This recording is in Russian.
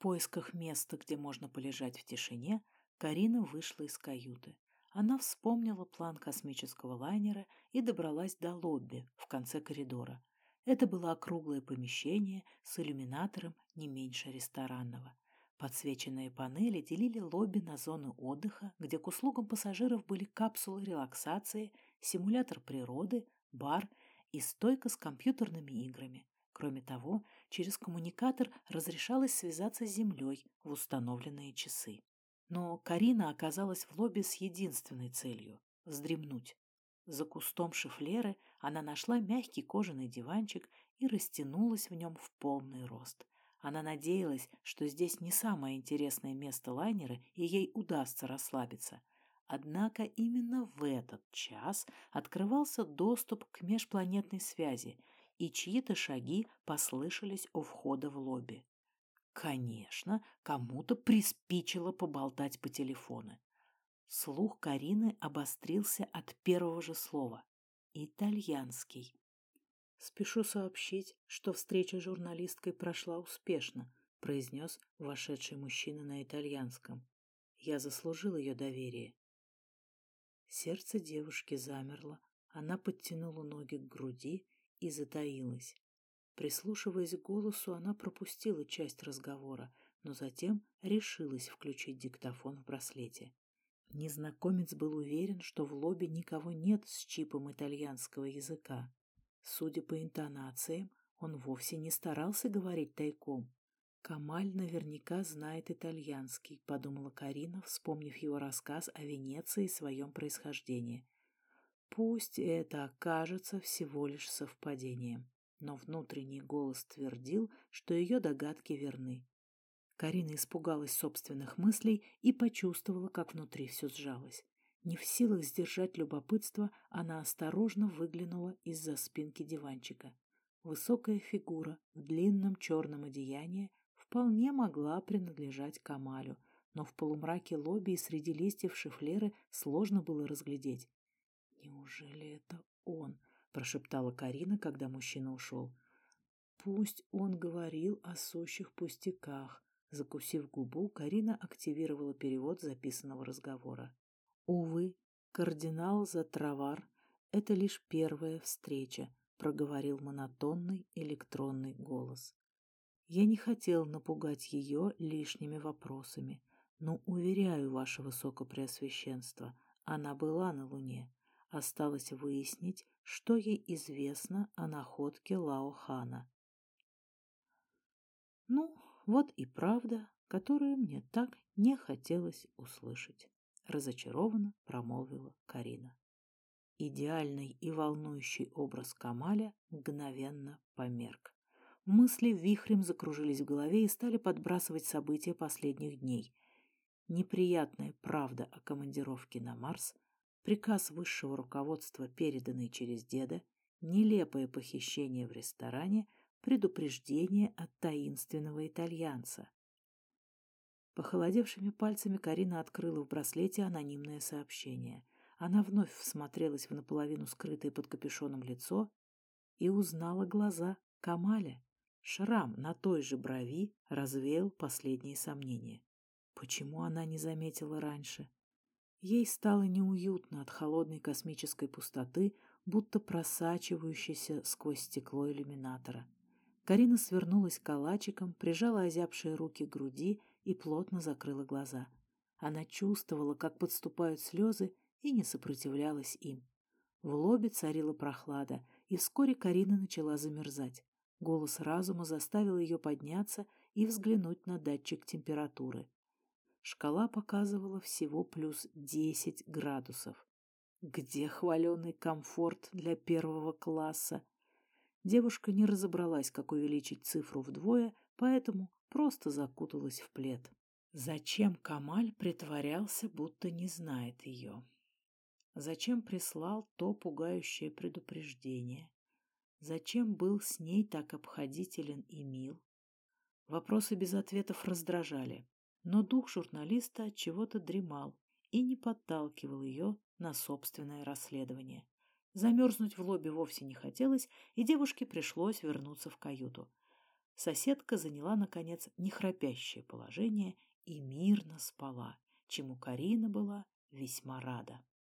поисках места, где можно полежать в тишине, Карина вышла из каюты. Она вспомнила план космического лайнера и добралась до лобби в конце коридора. Это было округлое помещение с иллюминатором не меньше ресторанного. Подсвеченные панели делили лобби на зоны отдыха, где к услугам пассажиров были капсулы релаксации, симулятор природы, бар и стойка с компьютерными играми. Кроме того, через коммуникатор разрешалось связаться с Землей в установленные часы. Но Карина оказалась в лобби с единственной целью – вздремнуть. За кустом шифлеры она нашла мягкий кожаный диванчик и растянулась в нем в полный рост. Она надеялась, что здесь не самое интересное место лайнера, и ей удастся расслабиться. Однако именно в этот час открывался доступ к межпланетной связи, и чьи-то шаги послышались у входа в лобби. Конечно, кому-то приспичило поболтать по телефону. Слух Карины обострился от первого же слова. Итальянский. «Спешу сообщить, что встреча с журналисткой прошла успешно», произнес вошедший мужчина на итальянском. «Я заслужил ее доверие». Сердце девушки замерло, она подтянула ноги к груди и затаилась. Прислушиваясь к голосу, она пропустила часть разговора, но затем решилась включить диктофон в браслете. Незнакомец был уверен, что в лобби никого нет с чипом итальянского языка. Судя по интонациям, он вовсе не старался говорить тайком. «Камаль наверняка знает итальянский», — подумала Карина, вспомнив его рассказ о Венеции и своем происхождении. «Пусть это окажется всего лишь совпадением» но внутренний голос твердил, что ее догадки верны. Карина испугалась собственных мыслей и почувствовала, как внутри все сжалось. Не в силах сдержать любопытство, она осторожно выглянула из-за спинки диванчика. Высокая фигура в длинном черном одеянии вполне могла принадлежать Камалю, но в полумраке лобби и среди листьев шифлеры сложно было разглядеть. Неужели это он? — прошептала Карина, когда мужчина ушел. «Пусть он говорил о сущих пустяках». Закусив губу, Карина активировала перевод записанного разговора. «Увы, кардинал Затравар — это лишь первая встреча», — проговорил монотонный электронный голос. «Я не хотел напугать ее лишними вопросами, но, уверяю, ваше высокопреосвященство, она была на Луне. Осталось выяснить, что ей известно о находке Лаохана. Ну, вот и правда, которую мне так не хотелось услышать, разочарованно промолвила Карина. Идеальный и волнующий образ Камаля мгновенно померк. Мысли вихрем закружились в голове и стали подбрасывать события последних дней. Неприятная правда о командировке на Марс – приказ высшего руководства, переданный через деда, нелепое похищение в ресторане, предупреждение от таинственного итальянца. Похолодевшими пальцами Карина открыла в браслете анонимное сообщение. Она вновь всмотрелась в наполовину скрытое под капюшоном лицо и узнала глаза Камаля. Шрам на той же брови развеял последние сомнения. Почему она не заметила раньше? Ей стало неуютно от холодной космической пустоты, будто просачивающейся сквозь стекло иллюминатора. Карина свернулась калачиком, прижала озябшие руки к груди и плотно закрыла глаза. Она чувствовала, как подступают слезы, и не сопротивлялась им. В лобе царила прохлада, и вскоре Карина начала замерзать. Голос разума заставил ее подняться и взглянуть на датчик температуры. Шкала показывала всего плюс 10 градусов. Где хваленый комфорт для первого класса? Девушка не разобралась, как увеличить цифру вдвое, поэтому просто закуталась в плед. Зачем Камаль притворялся, будто не знает ее? Зачем прислал то пугающее предупреждение? Зачем был с ней так обходителен и мил? Вопросы без ответов раздражали но дух журналиста от чего-то дремал и не подталкивал ее на собственное расследование. Замерзнуть в лобби вовсе не хотелось, и девушке пришлось вернуться в каюту. Соседка заняла, наконец, нехрапящее положение и мирно спала, чему Карина была весьма рада.